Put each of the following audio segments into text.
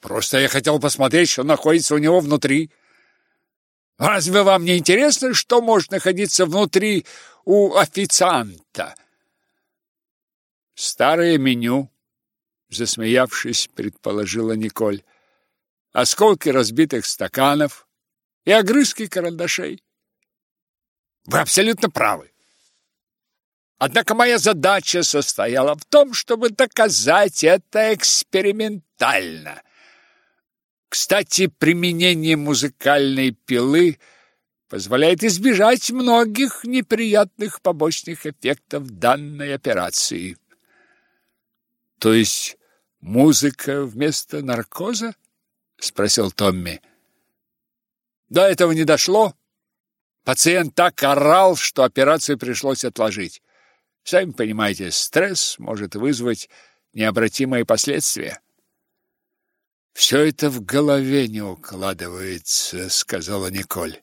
Просто я хотел посмотреть, что находится у него внутри. Разве вам не интересно, что может находиться внутри у официанта? Старое меню, засмеявшись, предположила Николь. Осколки разбитых стаканов и огрызки карандашей. Вы абсолютно правы. Однако моя задача состояла в том, чтобы доказать это экспериментально. Кстати, применение музыкальной пилы позволяет избежать многих неприятных побочных эффектов данной операции. То есть музыка вместо наркоза? спросил Томми. До этого не дошло. Пациент так орал, что операцию пришлось отложить. Сами понимаете, стресс может вызвать необратимые последствия. Все это в голове не укладывается, сказала Николь.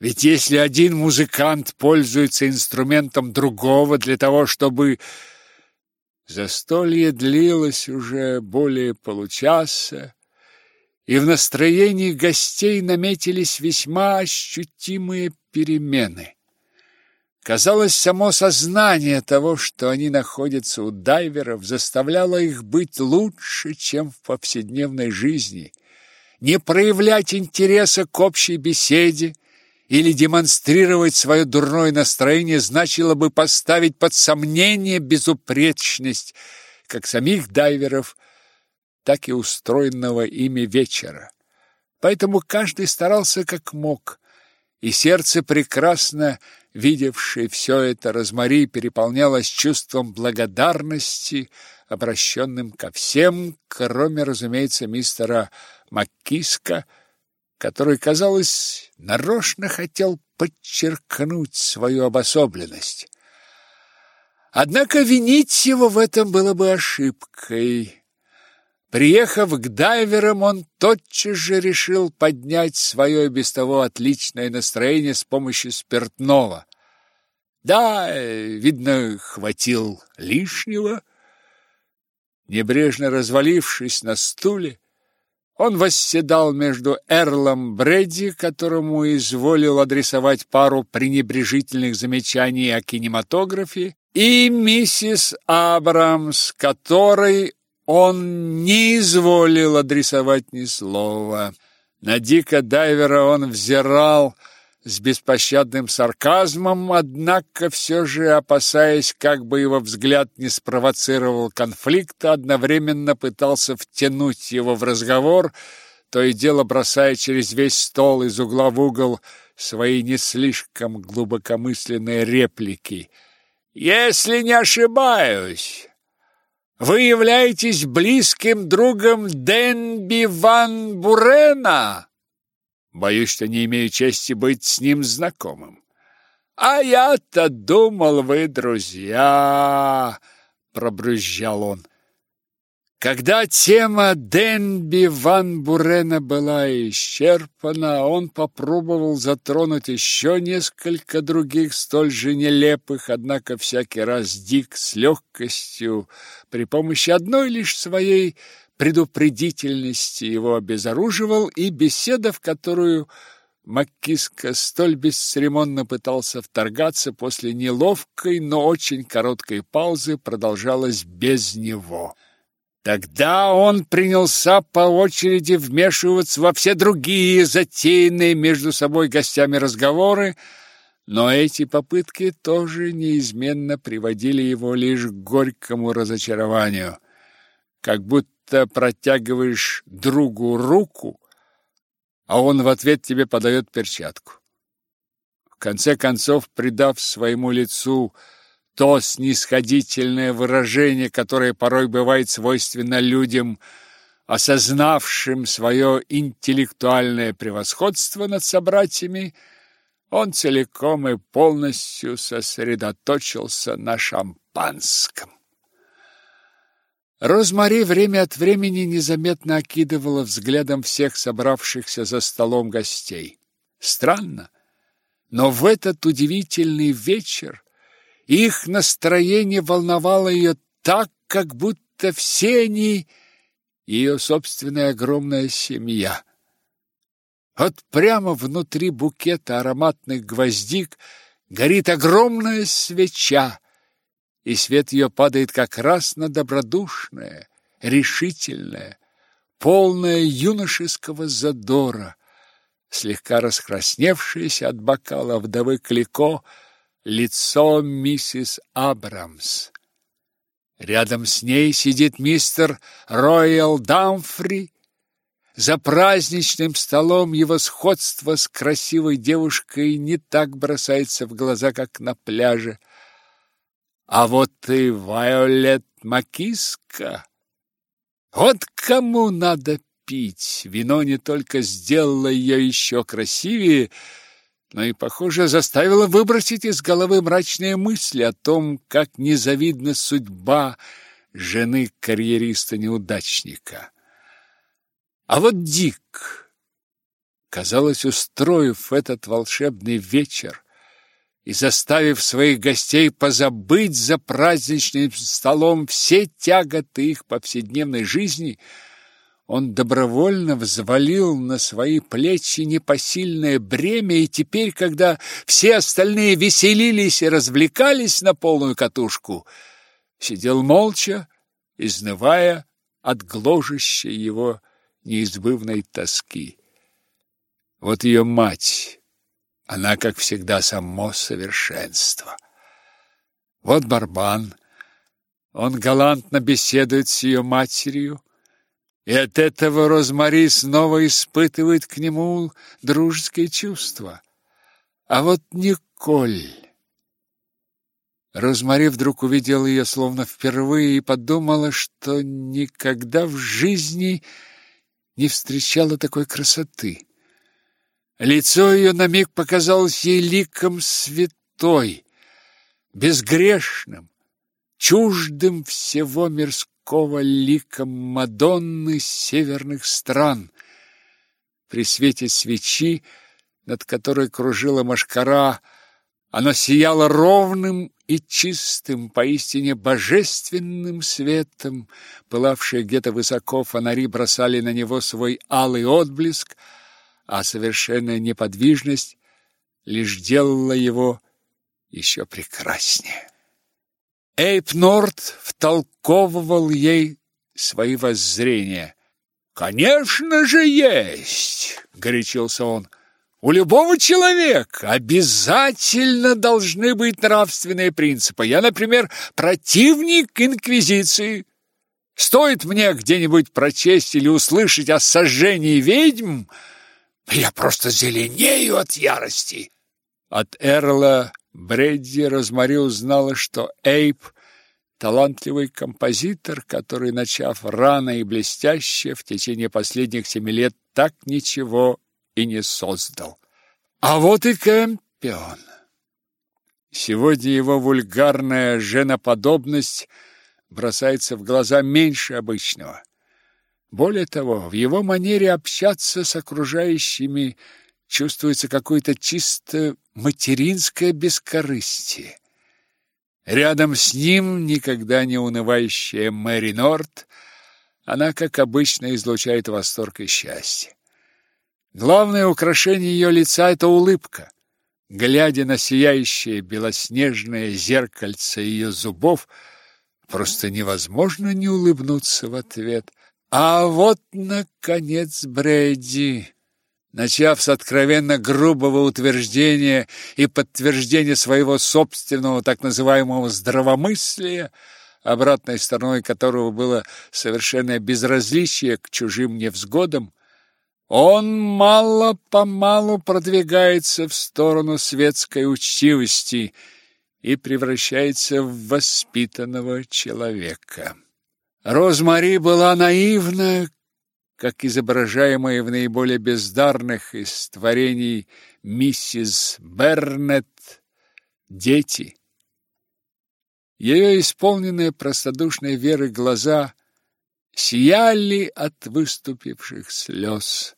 Ведь если один музыкант пользуется инструментом другого для того, чтобы Застолье длилось уже более получаса, и в настроении гостей наметились весьма ощутимые перемены. Казалось, само сознание того, что они находятся у дайверов, заставляло их быть лучше, чем в повседневной жизни, не проявлять интереса к общей беседе, или демонстрировать свое дурное настроение значило бы поставить под сомнение безупречность как самих дайверов, так и устроенного ими вечера. Поэтому каждый старался как мог, и сердце, прекрасно видевшее все это, Розмари переполнялось чувством благодарности, обращенным ко всем, кроме, разумеется, мистера Маккиска, который, казалось, нарочно хотел подчеркнуть свою обособленность. Однако винить его в этом было бы ошибкой. Приехав к дайверам, он тотчас же решил поднять свое без того отличное настроение с помощью спиртного. Да, видно, хватил лишнего. Небрежно развалившись на стуле, он восседал между Эрлом Бредди, которому изволил адресовать пару пренебрежительных замечаний о кинематографе, и миссис Абрамс, которой он не изволил адресовать ни слова. На Дика Дайвера он взирал с беспощадным сарказмом, однако все же, опасаясь, как бы его взгляд не спровоцировал конфликта, одновременно пытался втянуть его в разговор, то и дело бросая через весь стол из угла в угол свои не слишком глубокомысленные реплики. «Если не ошибаюсь, вы являетесь близким другом Денби Ван Бурена?» Боюсь, что не имею чести быть с ним знакомым. А я-то думал, вы друзья, пробрызжал он. Когда тема Денби Ван Бурена была исчерпана, он попробовал затронуть еще несколько других столь же нелепых, однако всякий раз Дик с легкостью при помощи одной лишь своей предупредительности его обезоруживал, и беседа, в которую Маккиска столь бесцеремонно пытался вторгаться после неловкой, но очень короткой паузы, продолжалась без него. Тогда он принялся по очереди вмешиваться во все другие затеянные между собой гостями разговоры, но эти попытки тоже неизменно приводили его лишь к горькому разочарованию, как будто будто протягиваешь другу руку, а он в ответ тебе подает перчатку. В конце концов, придав своему лицу то снисходительное выражение, которое порой бывает свойственно людям, осознавшим свое интеллектуальное превосходство над собратьями, он целиком и полностью сосредоточился на шампанском. Розмари время от времени незаметно окидывала взглядом всех собравшихся за столом гостей. Странно, но в этот удивительный вечер их настроение волновало ее так, как будто все они ее собственная огромная семья. Вот прямо внутри букета ароматных гвоздик горит огромная свеча, и свет ее падает как раз на добродушное, решительное, полное юношеского задора, слегка раскрасневшееся от бокала вдовы Клико, лицо миссис Абрамс. Рядом с ней сидит мистер Роyal Дамфри. За праздничным столом его сходство с красивой девушкой не так бросается в глаза, как на пляже. А вот и Вайолет Макиска. Вот кому надо пить. Вино не только сделало ее еще красивее, но и, похоже, заставило выбросить из головы мрачные мысли о том, как незавидна судьба жены карьериста-неудачника. А вот Дик, казалось, устроив этот волшебный вечер и заставив своих гостей позабыть за праздничным столом все тяготы их повседневной жизни – он добровольно взвалил на свои плечи непосильное бремя, и теперь, когда все остальные веселились и развлекались на полную катушку, сидел молча, изнывая от гложущей его неизбывной тоски. Вот ее мать, она, как всегда, само совершенство. Вот Барбан, он галантно беседует с ее матерью, и от этого Розмари снова испытывает к нему дружеские чувства. А вот Николь... Розмари вдруг увидела ее словно впервые и подумала, что никогда в жизни не встречала такой красоты. Лицо ее на миг показалось ей ликом святой, безгрешным, чуждым всего мирского лика Мадонны северных стран. При свете свечи, над которой кружила машкара, оно сияло ровным и чистым, поистине божественным светом. Пылавшие где-то высоко фонари бросали на него свой алый отблеск, а совершенная неподвижность лишь делала его еще прекраснее. Эйп Норт втолковывал ей свои воззрения. «Конечно же есть!» — горячился он. «У любого человека обязательно должны быть нравственные принципы. Я, например, противник инквизиции. Стоит мне где-нибудь прочесть или услышать о сожжении ведьм, я просто зеленею от ярости». От Эрла Бредди Розмари узнала, что Эйп – талантливый композитор, который, начав рано и блестяще, в течение последних семи лет так ничего и не создал. А вот и Кэмпион. Сегодня его вульгарная женоподобность бросается в глаза меньше обычного. Более того, в его манере общаться с окружающими чувствуется какое-то чисто материнское бескорыстие. Рядом с ним никогда не унывающая Мэри Норт, она, как обычно, излучает восторг и счастье. Главное украшение ее лица — это улыбка. Глядя на сияющее белоснежное зеркальце ее зубов, просто невозможно не улыбнуться в ответ. А вот, наконец, Брэдди начав с откровенно грубого утверждения и подтверждения своего собственного так называемого здравомыслия, обратной стороной которого было совершенное безразличие к чужим невзгодам, он мало-помалу продвигается в сторону светской учтивости и превращается в воспитанного человека. Розмари была наивна, как изображаемые в наиболее бездарных из творений миссис Бернет дети. Ее исполненные простодушной веры глаза сияли от выступивших слез.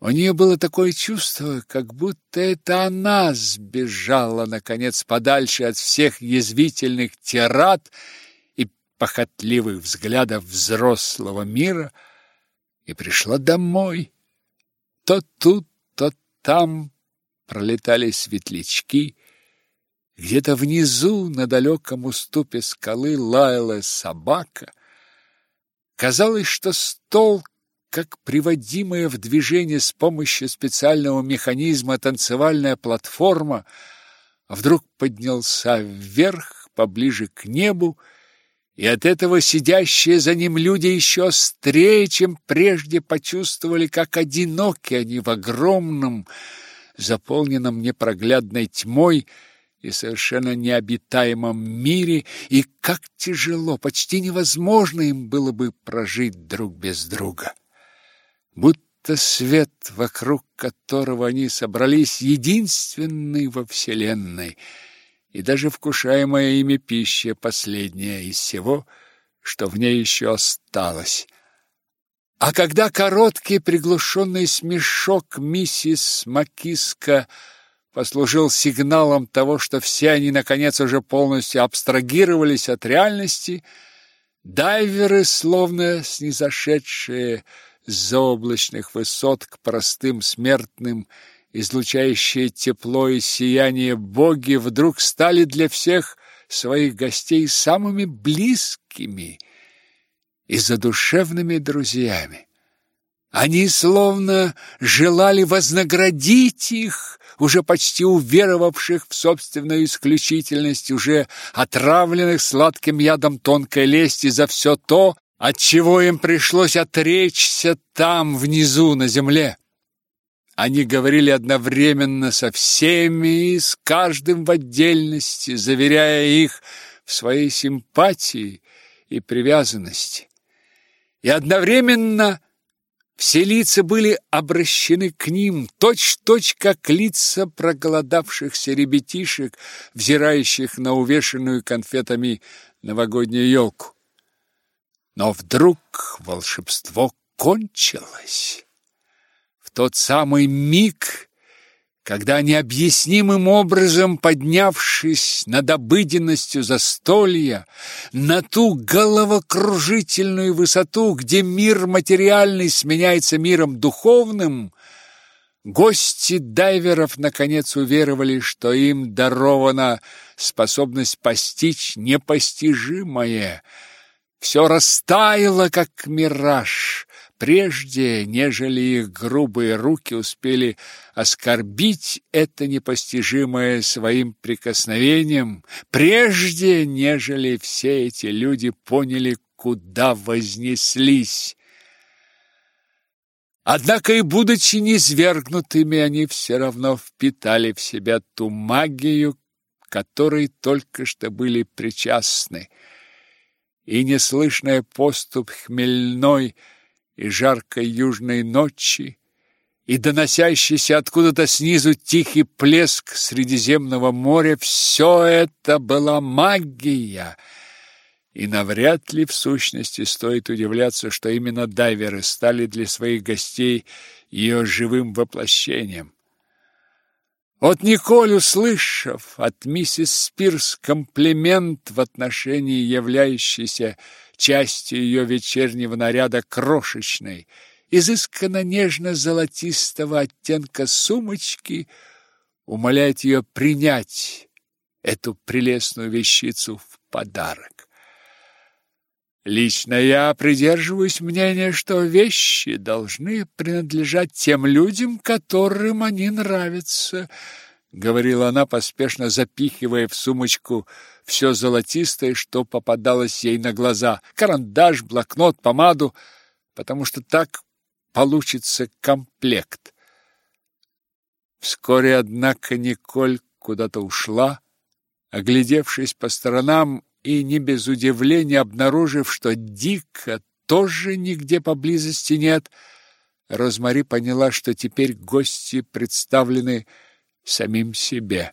У нее было такое чувство, как будто это она сбежала, наконец, подальше от всех язвительных тират похотливых взглядов взрослого мира – и пришла домой. То тут, то там пролетали светлячки, где-то внизу, на далеком уступе скалы, лаяла собака. Казалось, что стол, как приводимая в движение с помощью специального механизма танцевальная платформа, вдруг поднялся вверх, поближе к небу, и от этого сидящие за ним люди еще острее, чем прежде почувствовали, как одиноки они в огромном, заполненном непроглядной тьмой и совершенно необитаемом мире, и как тяжело, почти невозможно им было бы прожить друг без друга. Будто свет, вокруг которого они собрались, единственный во Вселенной, и даже вкушаемая ими пища последняя из всего, что в ней еще осталось — а когда короткий приглушенный смешок миссис Макиска послужил сигналом того, что все они, наконец, уже полностью абстрагировались от реальности, дайверы, словно снизошедшие с заоблачных высот к простым смертным, излучающие тепло и сияние боги, вдруг стали для всех своих гостей самыми близкими – и задушевными друзьями. Они словно желали вознаградить их, уже почти уверовавших в собственную исключительность, уже отравленных сладким ядом тонкой лести за все то, от чего им пришлось отречься там, внизу, на земле. Они говорили одновременно со всеми и с каждым в отдельности, заверяя их в своей симпатии и привязанности и одновременно все лица были обращены к ним, точь-точь, как лица проголодавшихся ребятишек, взирающих на увешанную конфетами новогоднюю елку. Но вдруг волшебство кончилось. Тот самый миг, когда необъяснимым образом, поднявшись над обыденностью застолья, на ту головокружительную высоту, где мир материальный сменяется миром духовным, гости дайверов наконец уверовали, что им дарована способность постичь непостижимое. Все растаяло, как мираж, прежде, нежели их грубые руки успели оскорбить это непостижимое своим прикосновением, прежде, нежели все эти люди поняли, куда вознеслись. Однако и будучи низвергнутыми, они все равно впитали в себя ту магию, которой только что были причастны, и неслышная поступ хмельной – и жаркой южной ночи, и доносящийся откуда-то снизу тихий плеск Средиземного моря — все это была магия. И навряд ли в сущности стоит удивляться, что именно дайверы стали для своих гостей ее живым воплощением. Вот Николь, услышав от миссис Спирс комплимент в отношении являющейся частью ее вечернего наряда крошечной, изысканно нежно-золотистого оттенка сумочки, умоляет ее принять эту прелестную вещицу в подарок. Лично я придерживаюсь мнения, что вещи должны принадлежать тем людям, которым они нравятся, говорила она, поспешно запихивая в сумочку все золотистое, что попадалось ей на глаза: карандаш, блокнот, помаду, потому что так получится комплект. Вскоре, однако, Николь куда-то ушла, оглядевшись по сторонам и не без удивления обнаружив, что Дика тоже нигде поблизости нет, Розмари поняла, что теперь гости представлены самим себе.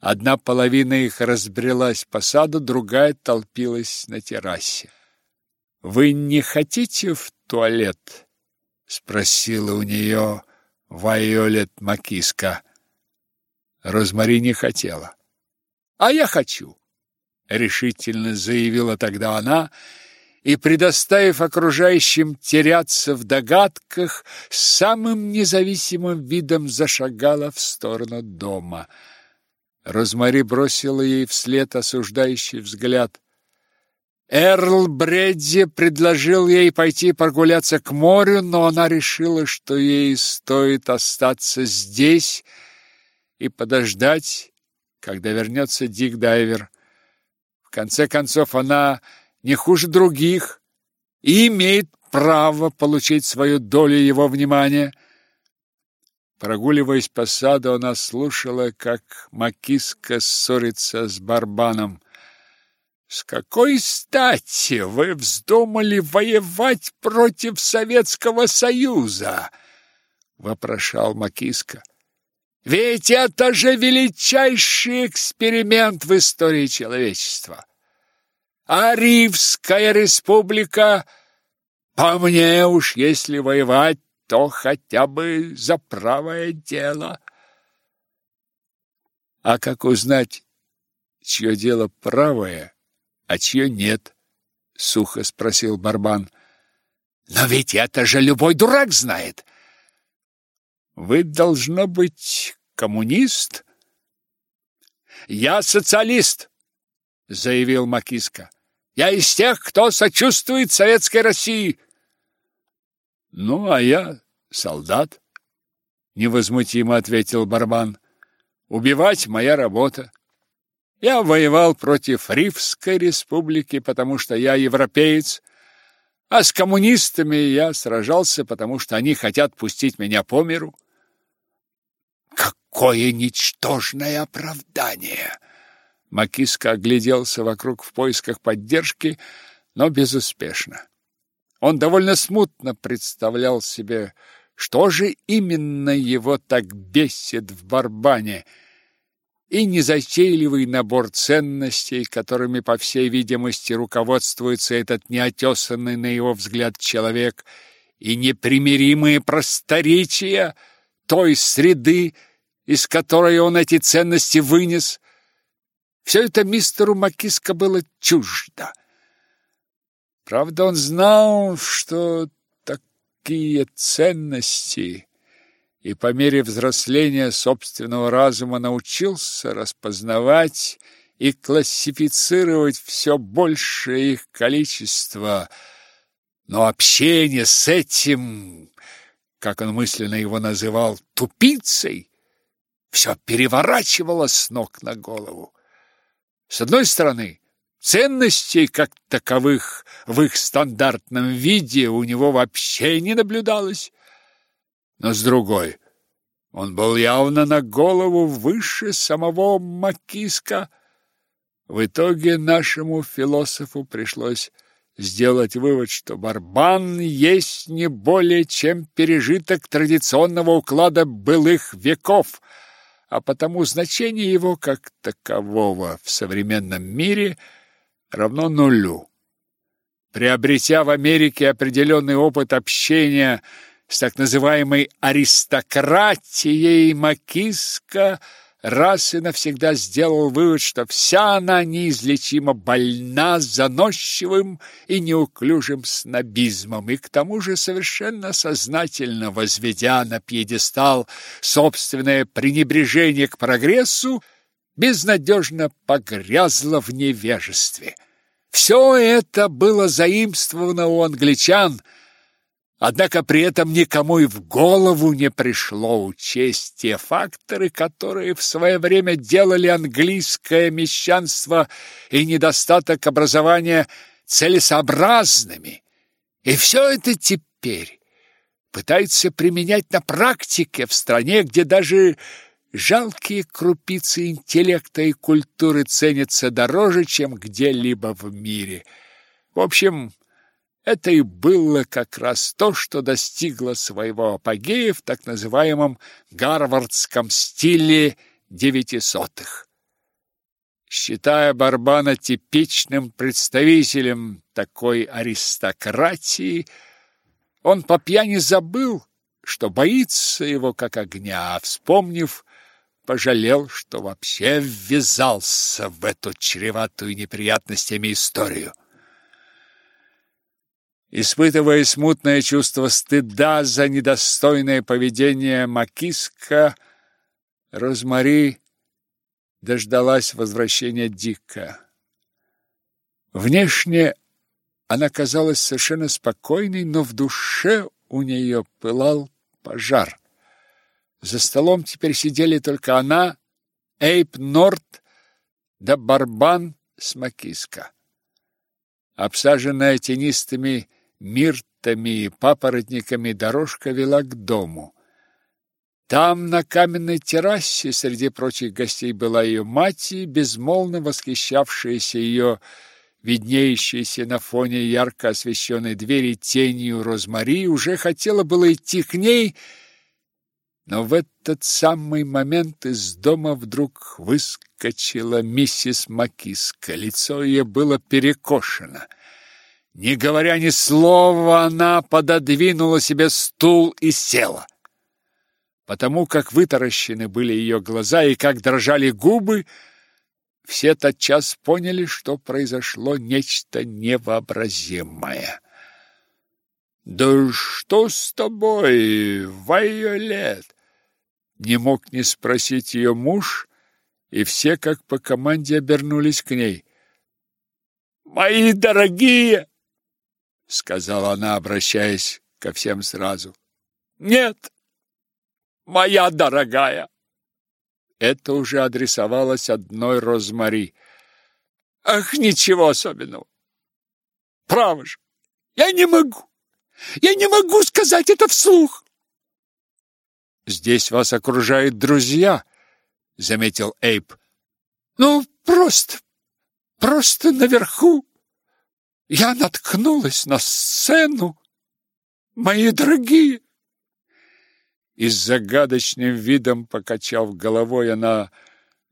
Одна половина их разбрелась по саду, другая толпилась на террасе. «Вы не хотите в туалет?» — спросила у нее Вайолет Макиска. Розмари не хотела. «А я хочу!» — решительно заявила тогда она, и, предоставив окружающим теряться в догадках, самым независимым видом зашагала в сторону дома. Розмари бросила ей вслед осуждающий взгляд. Эрл Бредди предложил ей пойти прогуляться к морю, но она решила, что ей стоит остаться здесь и подождать, когда вернется Дик Дайвер. В конце концов, она не хуже других и имеет право получить свою долю его внимания. Прогуливаясь по саду, она слушала, как Макиска ссорится с Барбаном. С какой стати вы вздумали воевать против Советского Союза? вопрошал Макиска. Ведь это же величайший эксперимент в истории человечества. А Ривская республика, по мне уж, если воевать, то хотя бы за правое дело. А как узнать, чье дело правое? а чье нет? сухо спросил Барбан. Но ведь это же любой дурак знает. Вы должно быть коммунист? Я социалист, заявил Макиска. Я из тех, кто сочувствует советской России. Ну, а я солдат, невозмутимо ответил Барбан. Убивать моя работа. Я воевал против Ривской республики, потому что я европеец, а с коммунистами я сражался, потому что они хотят пустить меня по миру. Какое ничтожное оправдание! Макиска огляделся вокруг в поисках поддержки, но безуспешно. Он довольно смутно представлял себе, что же именно его так бесит в Барбане — и незатейливый набор ценностей, которыми, по всей видимости, руководствуется этот неотесанный, на его взгляд, человек, и непримиримые просторечия той среды, из которой он эти ценности вынес, все это мистеру Макиско было чуждо. Правда, он знал, что такие ценности и по мере взросления собственного разума научился распознавать и классифицировать все большее их количество. Но общение с этим, как он мысленно его называл, тупицей, все переворачивало с ног на голову. С одной стороны, ценностей как таковых в их стандартном виде у него вообще не наблюдалось но с другой он был явно на голову выше самого Макиска. В итоге нашему философу пришлось сделать вывод, что барбан есть не более чем пережиток традиционного уклада былых веков, а потому значение его как такового в современном мире равно нулю. Приобретя в Америке определенный опыт общения с так называемой аристократией Макиска раз и навсегда сделал вывод, что вся она неизлечимо больна заносчивым и неуклюжим снобизмом, и к тому же совершенно сознательно возведя на пьедестал собственное пренебрежение к прогрессу, безнадежно погрязла в невежестве. Все это было заимствовано у англичан – Однако при этом никому и в голову не пришло учесть те факторы, которые в свое время делали английское мещанство и недостаток образования целесообразными. И все это теперь пытается применять на практике в стране, где даже жалкие крупицы интеллекта и культуры ценятся дороже, чем где-либо в мире. В общем, это и было как раз то, что достигло своего апогея в так называемом гарвардском стиле девятисотых. Считая Барбана типичным представителем такой аристократии, он по пьяни забыл, что боится его как огня, а вспомнив, пожалел, что вообще ввязался в эту чреватую неприятностями историю. Испытывая смутное чувство стыда за недостойное поведение Макиска, Розмари дождалась возвращения Дика. Внешне она казалась совершенно спокойной, но в душе у нее пылал пожар. За столом теперь сидели только она, Эйп Норт да Барбан с Макиска. Обсаженная тенистыми миртами и папоротниками дорожка вела к дому. Там, на каменной террасе, среди прочих гостей была ее мать, и безмолвно восхищавшаяся ее виднеющейся на фоне ярко освещенной двери тенью Розмари, уже хотела было идти к ней, но в этот самый момент из дома вдруг выскочила миссис Макиска. Лицо ее было перекошено. Не говоря ни слова, она пододвинула себе стул и села. Потому как вытаращены были ее глаза и как дрожали губы, все тотчас поняли, что произошло нечто невообразимое. «Да что с тобой, Вайолет?» Не мог не спросить ее муж, и все, как по команде, обернулись к ней. «Мои дорогие!» — сказала она, обращаясь ко всем сразу. «Нет, моя дорогая!» Это уже адресовалось одной Розмари. Ах, ничего особенного. Право же, я не могу. Я не могу сказать это вслух. Здесь вас окружают друзья, заметил Эйп. Ну, просто, просто наверху. Я наткнулась на сцену. Мои дорогие, и с загадочным видом, покачав головой, она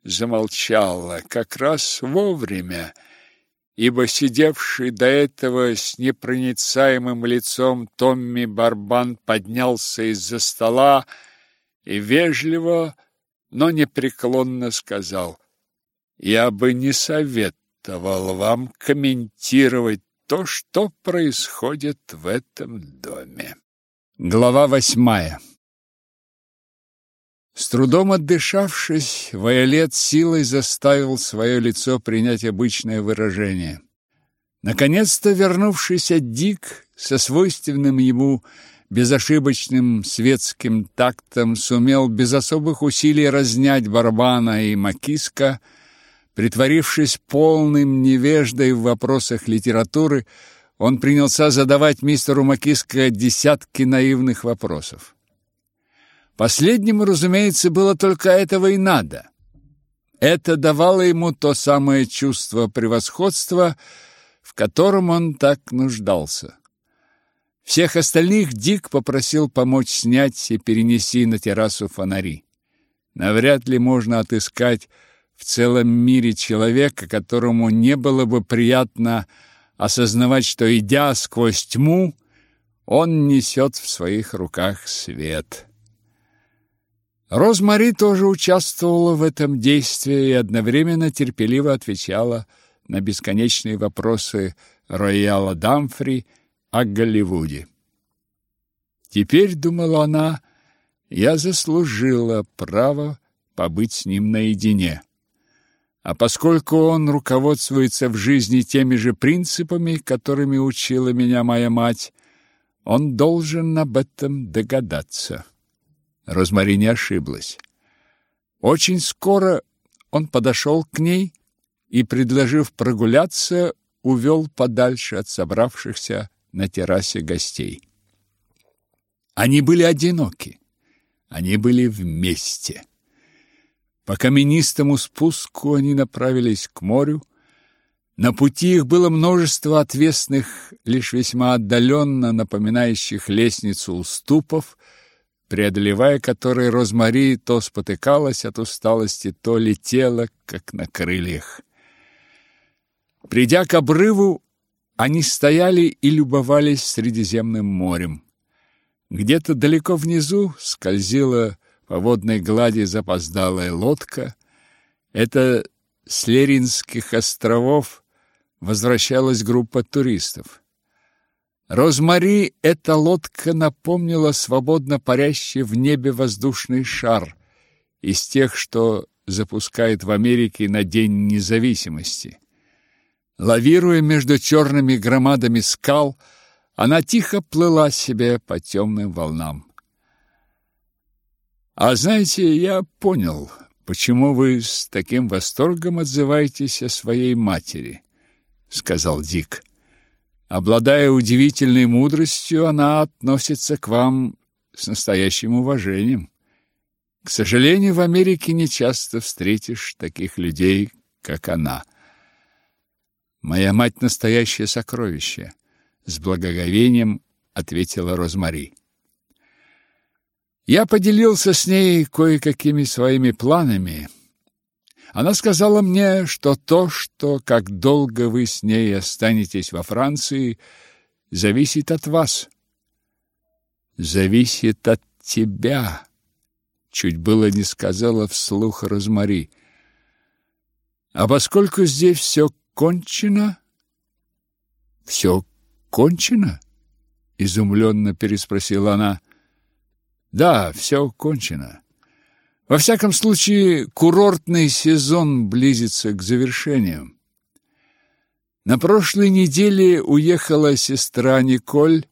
замолчала, как раз вовремя, ибо сидевший до этого с непроницаемым лицом Томми Барбан поднялся из-за стола и вежливо, но непреклонно сказал, «Я бы не советовал вам комментировать то, что происходит в этом доме». Глава восьмая с трудом отдышавшись, Вайолет силой заставил свое лицо принять обычное выражение. Наконец-то вернувшийся Дик со свойственным ему безошибочным светским тактом сумел без особых усилий разнять Барбана и Макиска, притворившись полным невеждой в вопросах литературы, он принялся задавать мистеру Макиско десятки наивных вопросов. Последнему, разумеется, было только этого и надо. Это давало ему то самое чувство превосходства, в котором он так нуждался. Всех остальных Дик попросил помочь снять и перенести на террасу фонари. Навряд ли можно отыскать в целом мире человека, которому не было бы приятно осознавать, что, идя сквозь тьму, он несет в своих руках свет. Розмари тоже участвовала в этом действии и одновременно терпеливо отвечала на бесконечные вопросы рояла Дамфри о Голливуде. Теперь, думала она, я заслужила право побыть с ним наедине. А поскольку он руководствуется в жизни теми же принципами, которыми учила меня моя мать, он должен об этом догадаться. Розмари не ошиблась. Очень скоро он подошел к ней и, предложив прогуляться, увел подальше от собравшихся на террасе гостей. Они были одиноки. Они были вместе. По каменистому спуску они направились к морю. На пути их было множество отвесных, лишь весьма отдаленно напоминающих лестницу уступов, преодолевая которые Розмари то спотыкалась от усталости, то летела, как на крыльях. Придя к обрыву, они стояли и любовались Средиземным морем. Где-то далеко внизу скользила по водной глади запоздалая лодка. Это с Леринских островов возвращалась группа туристов. Розмари эта лодка напомнила свободно парящий в небе воздушный шар из тех, что запускает в Америке на День независимости. Лавируя между черными громадами скал, она тихо плыла себе по темным волнам. А знаете, я понял, почему вы с таким восторгом отзываетесь о своей матери, сказал Дик. Обладая удивительной мудростью, она относится к вам с настоящим уважением. К сожалению, в Америке не часто встретишь таких людей, как она. Моя мать настоящее сокровище, с благоговением ответила Розмари. Я поделился с ней кое-какими своими планами. Она сказала мне, что то, что как долго вы с ней останетесь во Франции, зависит от вас. Зависит от тебя, чуть было не сказала вслух Розмари. А поскольку здесь все кончено, все кончено? изумленно переспросила она. Да, все кончено. Во всяком случае, курортный сезон близится к завершению. На прошлой неделе уехала сестра Николь,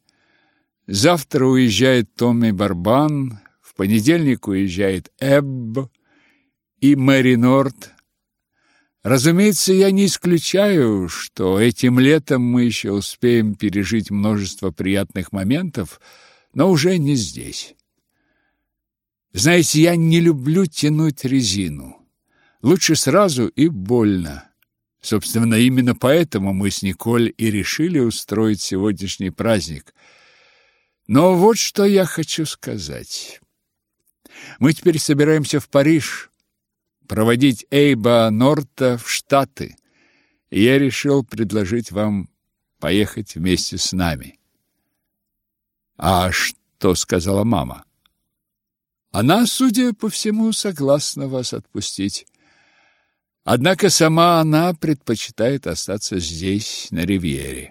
завтра уезжает Томми Барбан, в понедельник уезжает Эбб и Мэри Норт. Разумеется, я не исключаю, что этим летом мы еще успеем пережить множество приятных моментов, но уже не здесь. Знаете, я не люблю тянуть резину. Лучше сразу и больно. Собственно, именно поэтому мы с Николь и решили устроить сегодняшний праздник. Но вот что я хочу сказать. Мы теперь собираемся в Париж проводить Эйба Норта в Штаты. И я решил предложить вам поехать вместе с нами. А что сказала мама? Она, судя по всему, согласна вас отпустить. Однако сама она предпочитает остаться здесь, на ривьере.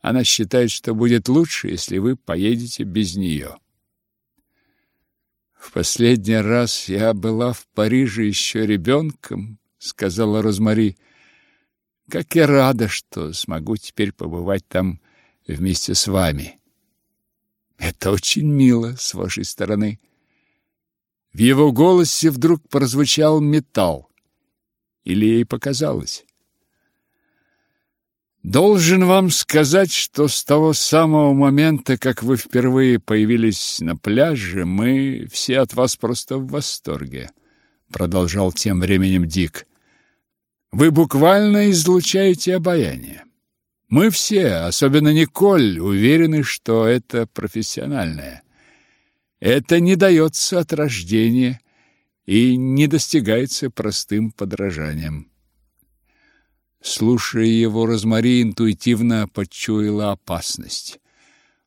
Она считает, что будет лучше, если вы поедете без нее. В последний раз я была в Париже еще ребенком, сказала Розмари. Как я рада, что смогу теперь побывать там вместе с вами. Это очень мило с вашей стороны. В его голосе вдруг прозвучал металл. Или ей показалось? Должен вам сказать, что с того самого момента, как вы впервые появились на пляже, мы все от вас просто в восторге, продолжал тем временем Дик. Вы буквально излучаете обаяние. Мы все, особенно Николь, уверены, что это профессиональное. Это не дается от рождения и не достигается простым подражанием. Слушая его, Розмари интуитивно почуяла опасность.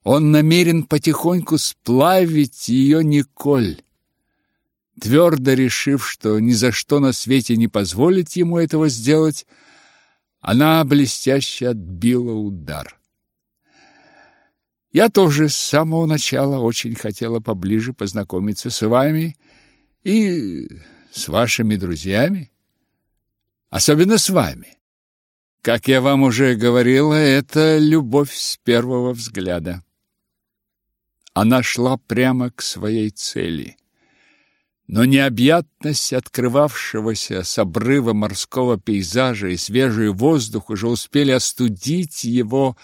Он намерен потихоньку сплавить ее Николь. Твердо решив, что ни за что на свете не позволит ему этого сделать, она блестяще отбила удар. Я тоже с самого начала очень хотела поближе познакомиться с вами и с вашими друзьями, особенно с вами. Как я вам уже говорила, это любовь с первого взгляда. Она шла прямо к своей цели. Но необъятность открывавшегося с обрыва морского пейзажа и свежий воздух уже успели остудить его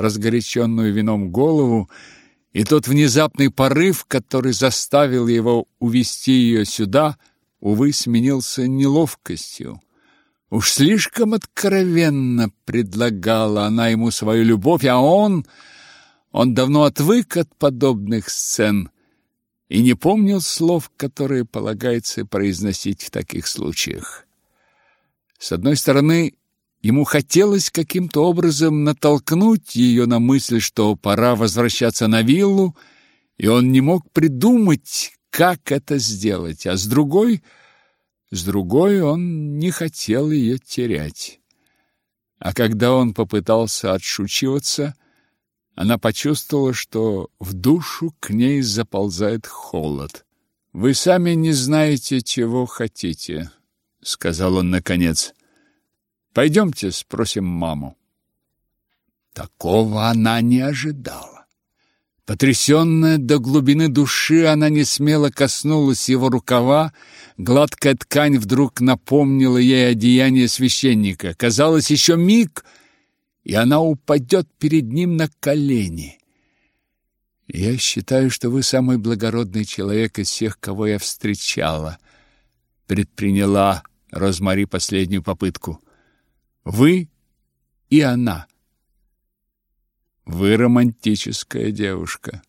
разгоряченную вином голову, и тот внезапный порыв, который заставил его увести ее сюда, увы, сменился неловкостью. Уж слишком откровенно предлагала она ему свою любовь, а он... Он давно отвык от подобных сцен и не помнил слов, которые полагается произносить в таких случаях. С одной стороны, Ему хотелось каким-то образом натолкнуть ее на мысль, что пора возвращаться на виллу, и он не мог придумать, как это сделать, а с другой, с другой он не хотел ее терять. А когда он попытался отшучиваться, она почувствовала, что в душу к ней заползает холод. «Вы сами не знаете, чего хотите», — сказал он наконец. «Пойдемте спросим маму». Такого она не ожидала. Потрясенная до глубины души, она не смело коснулась его рукава. Гладкая ткань вдруг напомнила ей одеяние священника. Казалось, еще миг, и она упадет перед ним на колени. Я считаю, что вы самый благородный человек из всех, кого я встречала, предприняла Розмари последнюю попытку. Вы и она. Вы романтическая девушка.